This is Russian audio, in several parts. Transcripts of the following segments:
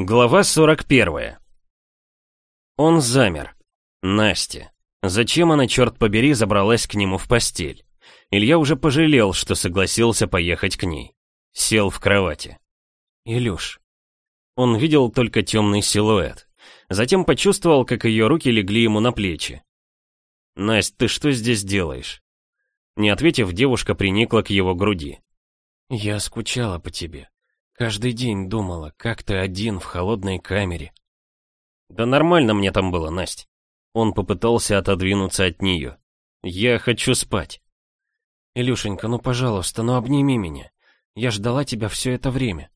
Глава 41. Он замер. Настя. Зачем она, черт побери, забралась к нему в постель? Илья уже пожалел, что согласился поехать к ней. Сел в кровати. Илюш. Он видел только темный силуэт. Затем почувствовал, как ее руки легли ему на плечи. «Насть, ты что здесь делаешь?» Не ответив, девушка приникла к его груди. «Я скучала по тебе. Каждый день думала, как ты один в холодной камере. Да нормально мне там было, Настя. Он попытался отодвинуться от нее. Я хочу спать. Илюшенька, ну пожалуйста, ну обними меня. Я ждала тебя все это время.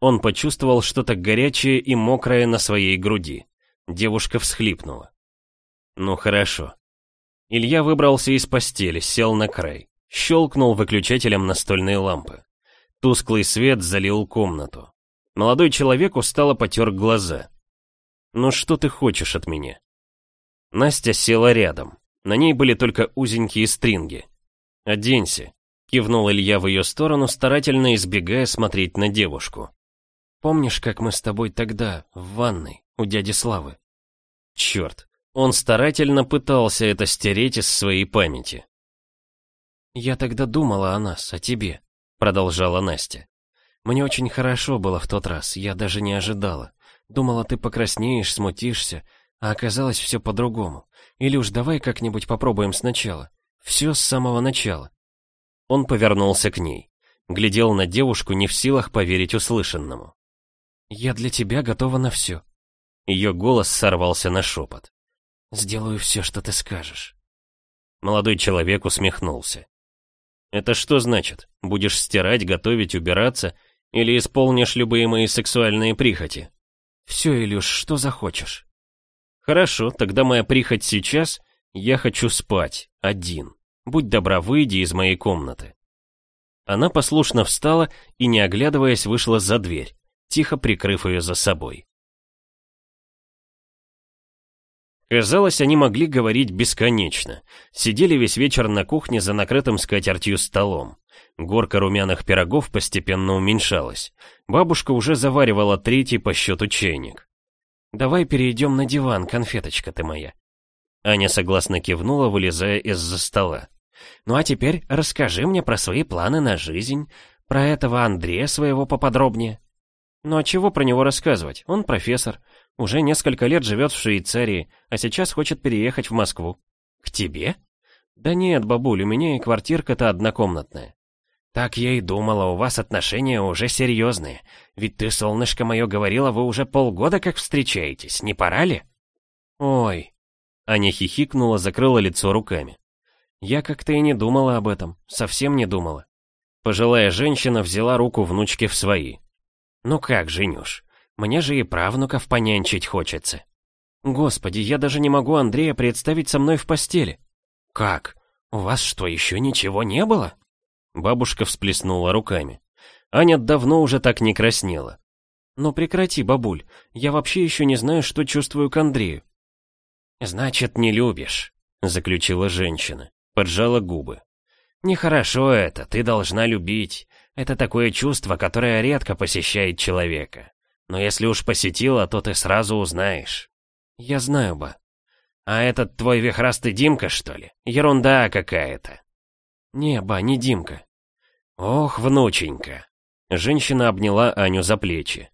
Он почувствовал что-то горячее и мокрое на своей груди. Девушка всхлипнула. Ну хорошо. Илья выбрался из постели, сел на край, щелкнул выключателем настольной лампы. Тусклый свет залил комнату. Молодой человек устало потер глаза. «Ну что ты хочешь от меня?» Настя села рядом. На ней были только узенькие стринги. «Оденься», — кивнул Илья в ее сторону, старательно избегая смотреть на девушку. «Помнишь, как мы с тобой тогда, в ванной, у дяди Славы?» Черт, он старательно пытался это стереть из своей памяти. «Я тогда думала о нас, о тебе продолжала Настя. «Мне очень хорошо было в тот раз, я даже не ожидала. Думала, ты покраснеешь, смутишься, а оказалось все по-другому. Или уж давай как-нибудь попробуем сначала. Все с самого начала». Он повернулся к ней. Глядел на девушку, не в силах поверить услышанному. «Я для тебя готова на все». Ее голос сорвался на шепот. «Сделаю все, что ты скажешь». Молодой человек усмехнулся. Это что значит? Будешь стирать, готовить, убираться? Или исполнишь любые мои сексуальные прихоти? Все, Илюш, что захочешь. Хорошо, тогда моя прихоть сейчас — я хочу спать, один. Будь добра, выйди из моей комнаты. Она послушно встала и, не оглядываясь, вышла за дверь, тихо прикрыв ее за собой. Казалось, они могли говорить бесконечно. Сидели весь вечер на кухне за накрытым скатертью столом. Горка румяных пирогов постепенно уменьшалась. Бабушка уже заваривала третий по счету чайник. «Давай перейдем на диван, конфеточка ты моя». Аня согласно кивнула, вылезая из-за стола. «Ну а теперь расскажи мне про свои планы на жизнь, про этого Андрея своего поподробнее». «Ну а чего про него рассказывать? Он профессор. Уже несколько лет живет в Швейцарии, а сейчас хочет переехать в Москву. К тебе? Да нет, бабуль, у меня и квартирка-то однокомнатная. Так я и думала, у вас отношения уже серьезные. Ведь ты, солнышко мое, говорила, вы уже полгода как встречаетесь, не пора ли? Ой. Аня хихикнула, закрыла лицо руками. Я как-то и не думала об этом, совсем не думала. Пожилая женщина взяла руку внучки в свои. Ну как, Женюш, мне же и правнуков понянчить хочется. Господи, я даже не могу Андрея представить со мной в постели. Как? У вас что, еще ничего не было? Бабушка всплеснула руками. Аня давно уже так не краснела. «Ну прекрати, бабуль, я вообще еще не знаю, что чувствую к Андрею». «Значит, не любишь», — заключила женщина, поджала губы. «Нехорошо это, ты должна любить. Это такое чувство, которое редко посещает человека. Но если уж посетила, то ты сразу узнаешь. Я знаю, ба. А этот твой вихрастый Димка, что ли? Ерунда какая-то. Не, ба, не Димка. Ох, внученька. Женщина обняла Аню за плечи.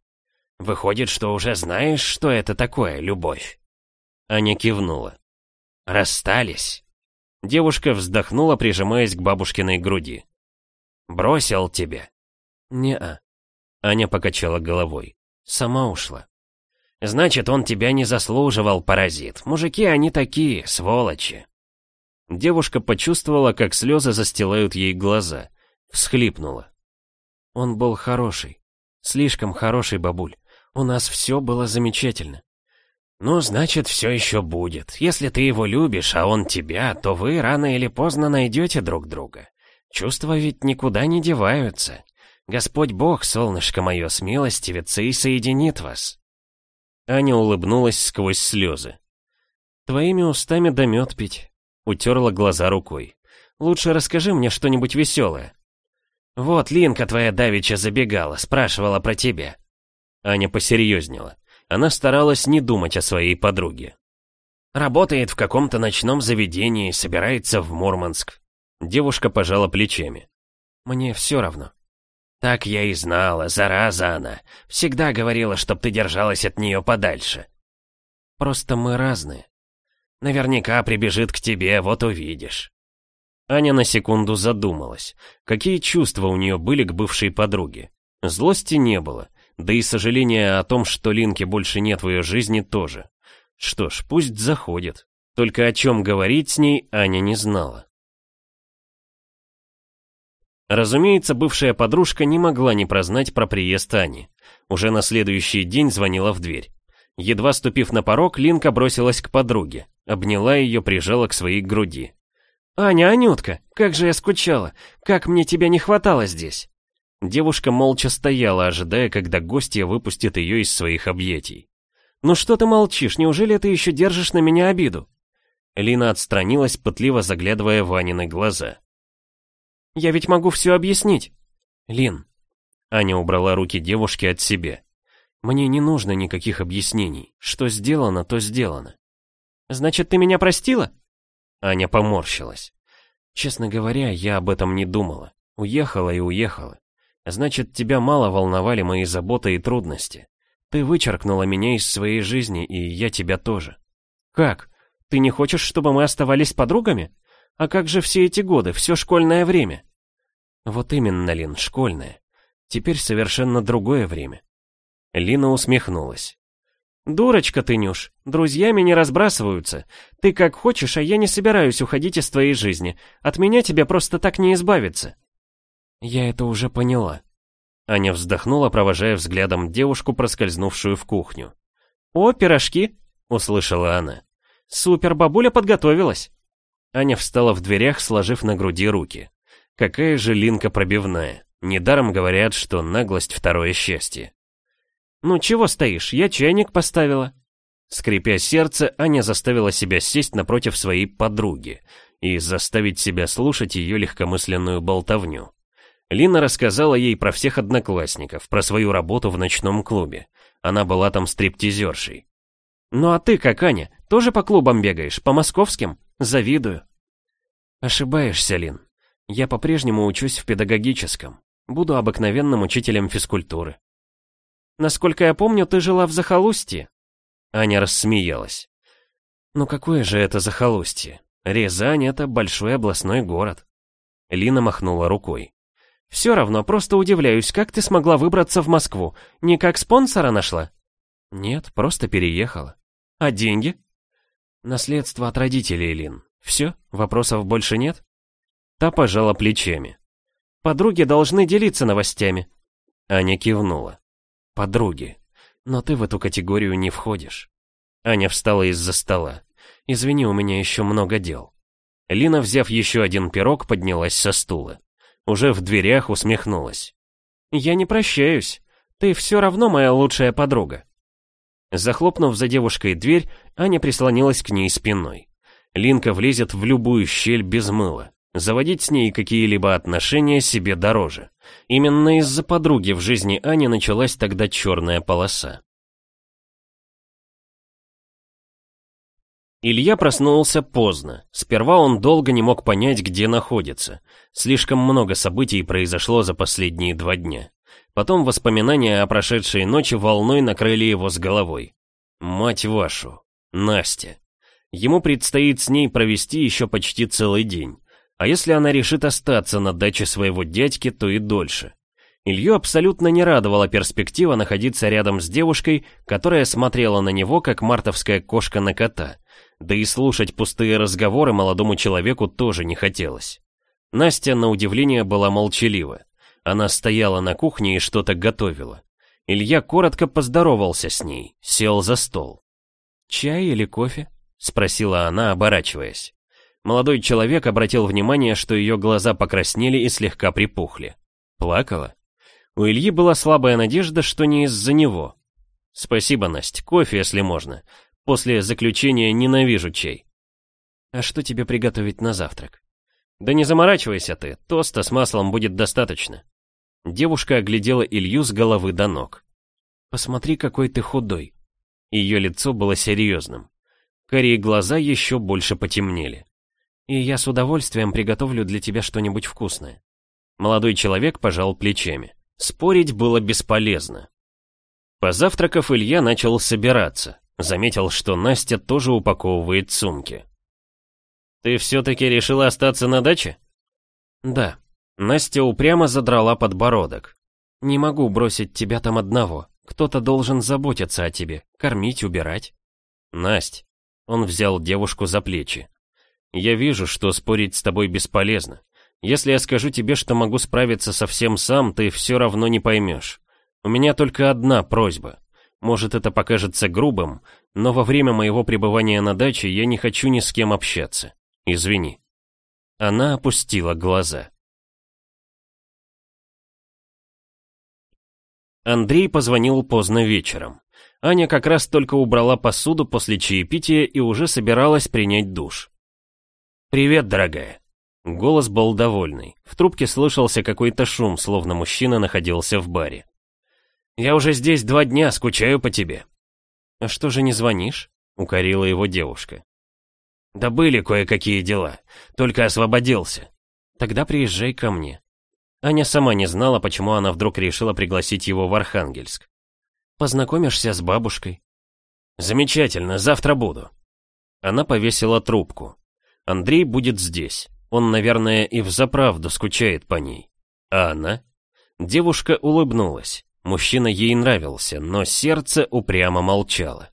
Выходит, что уже знаешь, что это такое, любовь. Аня кивнула. Расстались. Девушка вздохнула, прижимаясь к бабушкиной груди. Бросил тебя? Не-а. Аня покачала головой. Сама ушла. Значит, он тебя не заслуживал, паразит. Мужики они такие, сволочи. Девушка почувствовала, как слезы застилают ей глаза. Всхлипнула. Он был хороший. Слишком хороший, бабуль. У нас все было замечательно. Ну, значит, все еще будет. Если ты его любишь, а он тебя, то вы рано или поздно найдете друг друга. Чувства ведь никуда не деваются. Господь Бог, солнышко мое, смилостивится и соединит вас. Аня улыбнулась сквозь слезы. Твоими устами да мед пить. Утерла глаза рукой. Лучше расскажи мне что-нибудь веселое. Вот Линка твоя давеча забегала, спрашивала про тебя. Аня посерьезнела. Она старалась не думать о своей подруге. Работает в каком-то ночном заведении, собирается в Мурманск. Девушка пожала плечами. Мне все равно. Так я и знала, зараза она. Всегда говорила, чтоб ты держалась от нее подальше. Просто мы разные. Наверняка прибежит к тебе, вот увидишь. Аня на секунду задумалась. Какие чувства у нее были к бывшей подруге? Злости не было, да и сожаления о том, что Линки больше нет в ее жизни, тоже. Что ж, пусть заходит. Только о чем говорить с ней Аня не знала. Разумеется, бывшая подружка не могла не прознать про приезд Ани. Уже на следующий день звонила в дверь. Едва ступив на порог, Линка бросилась к подруге, обняла ее, прижала к своей груди. «Аня, Анютка, как же я скучала! Как мне тебя не хватало здесь!» Девушка молча стояла, ожидая, когда гостья выпустит ее из своих объятий. «Ну что ты молчишь? Неужели ты еще держишь на меня обиду?» Лина отстранилась, пытливо заглядывая в Анины глаза. «Я ведь могу все объяснить!» «Лин...» Аня убрала руки девушки от себя. «Мне не нужно никаких объяснений. Что сделано, то сделано». «Значит, ты меня простила?» Аня поморщилась. «Честно говоря, я об этом не думала. Уехала и уехала. Значит, тебя мало волновали мои заботы и трудности. Ты вычеркнула меня из своей жизни, и я тебя тоже. Как? Ты не хочешь, чтобы мы оставались подругами? А как же все эти годы, все школьное время? Вот именно, Лин, школьное. Теперь совершенно другое время. Лина усмехнулась. «Дурочка ты, Нюш, друзьями не разбрасываются. Ты как хочешь, а я не собираюсь уходить из твоей жизни. От меня тебе просто так не избавиться». «Я это уже поняла». Аня вздохнула, провожая взглядом девушку, проскользнувшую в кухню. «О, пирожки!» — услышала она. «Супер, бабуля подготовилась!» Аня встала в дверях, сложив на груди руки. Какая же Линка пробивная. Недаром говорят, что наглость — второе счастье. «Ну чего стоишь? Я чайник поставила». Скрипя сердце, Аня заставила себя сесть напротив своей подруги и заставить себя слушать ее легкомысленную болтовню. Лина рассказала ей про всех одноклассников, про свою работу в ночном клубе. Она была там стриптизершей. «Ну а ты, как Аня, тоже по клубам бегаешь, по московским? Завидую». «Ошибаешься, Лин. Я по-прежнему учусь в педагогическом. Буду обыкновенным учителем физкультуры». «Насколько я помню, ты жила в захолустье». Аня рассмеялась. «Ну какое же это захолустье? Рязань — это большой областной город». Лина махнула рукой. Все равно, просто удивляюсь, как ты смогла выбраться в Москву? Не как спонсора нашла? Нет, просто переехала. А деньги? Наследство от родителей, Лин. Все? Вопросов больше нет? Та пожала плечами. Подруги должны делиться новостями. Аня кивнула. Подруги. Но ты в эту категорию не входишь. Аня встала из-за стола. Извини, у меня еще много дел. Лина, взяв еще один пирог, поднялась со стула уже в дверях усмехнулась. «Я не прощаюсь. Ты все равно моя лучшая подруга». Захлопнув за девушкой дверь, Аня прислонилась к ней спиной. Линка влезет в любую щель без мыла. Заводить с ней какие-либо отношения себе дороже. Именно из-за подруги в жизни Ани началась тогда черная полоса. Илья проснулся поздно. Сперва он долго не мог понять, где находится. Слишком много событий произошло за последние два дня. Потом воспоминания о прошедшей ночи волной накрыли его с головой. Мать вашу, Настя. Ему предстоит с ней провести еще почти целый день. А если она решит остаться на даче своего дядьки, то и дольше. Илью абсолютно не радовала перспектива находиться рядом с девушкой, которая смотрела на него, как мартовская кошка на кота — да и слушать пустые разговоры молодому человеку тоже не хотелось. Настя, на удивление, была молчалива. Она стояла на кухне и что-то готовила. Илья коротко поздоровался с ней, сел за стол. «Чай или кофе?» — спросила она, оборачиваясь. Молодой человек обратил внимание, что ее глаза покраснели и слегка припухли. Плакала? У Ильи была слабая надежда, что не из-за него. «Спасибо, Настя, кофе, если можно. После заключения ненавижу чай. А что тебе приготовить на завтрак? Да не заморачивайся ты, тоста с маслом будет достаточно. Девушка оглядела Илью с головы до ног. Посмотри, какой ты худой». Ее лицо было серьезным. Карие глаза еще больше потемнели. «И я с удовольствием приготовлю для тебя что-нибудь вкусное». Молодой человек пожал плечами. Спорить было бесполезно. Позавтракав, Илья начал собираться. Заметил, что Настя тоже упаковывает сумки. «Ты все-таки решила остаться на даче?» «Да». Настя упрямо задрала подбородок. «Не могу бросить тебя там одного. Кто-то должен заботиться о тебе, кормить, убирать». «Насть». Он взял девушку за плечи. «Я вижу, что спорить с тобой бесполезно. Если я скажу тебе, что могу справиться со всем сам, ты все равно не поймешь. У меня только одна просьба. Может, это покажется грубым, но во время моего пребывания на даче я не хочу ни с кем общаться. Извини. Она опустила глаза. Андрей позвонил поздно вечером. Аня как раз только убрала посуду после чаепития и уже собиралась принять душ. «Привет, дорогая». Голос был довольный. В трубке слышался какой-то шум, словно мужчина находился в баре. «Я уже здесь два дня, скучаю по тебе». «А что же не звонишь?» — укорила его девушка. Да были кое-какие дела. Только освободился. Тогда приезжай ко мне. Аня сама не знала, почему она вдруг решила пригласить его в Архангельск. Познакомишься с бабушкой. Замечательно, завтра буду. Она повесила трубку. Андрей будет здесь. Он, наверное, и взаправду скучает по ней. А она? Девушка улыбнулась. Мужчина ей нравился, но сердце упрямо молчало.